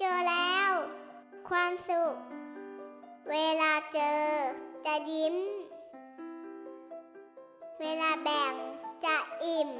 เจอแล้ว ความสุข เวลาเจอ จะยิ้ม เวลาแบ่งจะอิ่ม